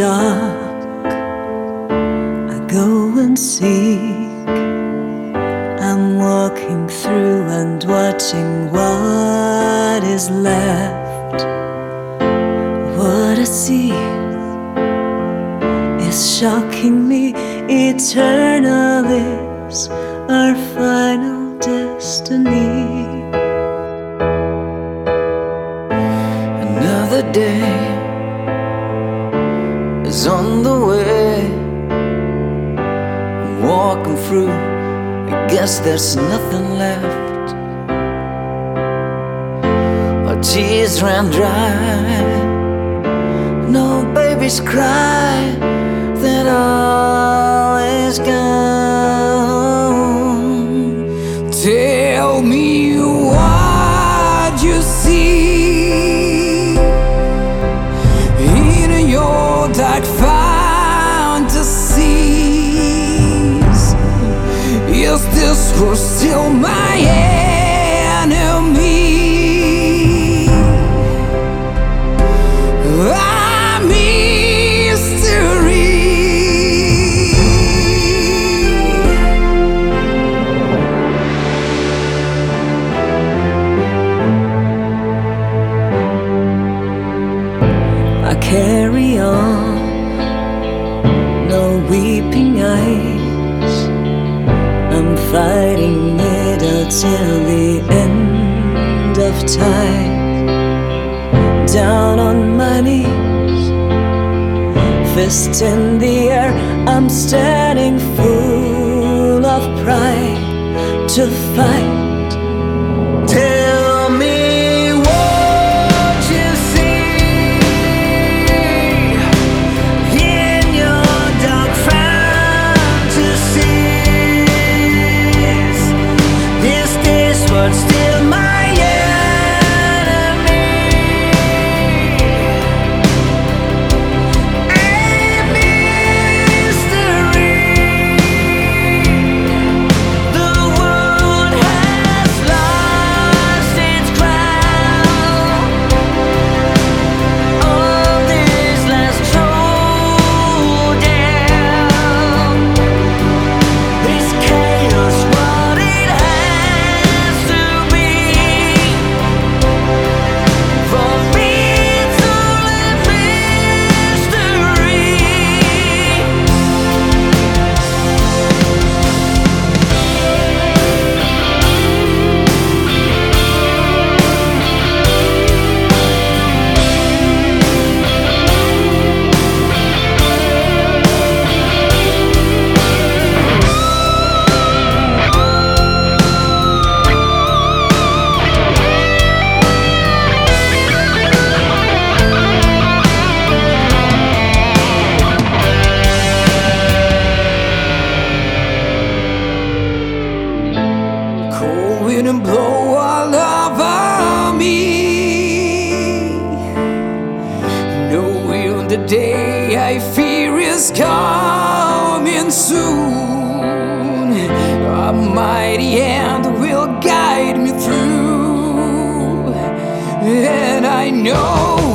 dark, I go and seek. I'm walking through and watching what is left. What I see is shocking me. Eternal is our final destiny. Another day through, I guess there's nothing left. Our tears ran dry, no babies cry, that all is gone. Tell me what you see Is this still my enemy? A mystery. I carry on, no weeping eyes. Fighting it out till the end of time. Down on my knees, fist in the air, I'm standing full of pride to fight. I fear is coming soon. A mighty hand will guide me through, and I know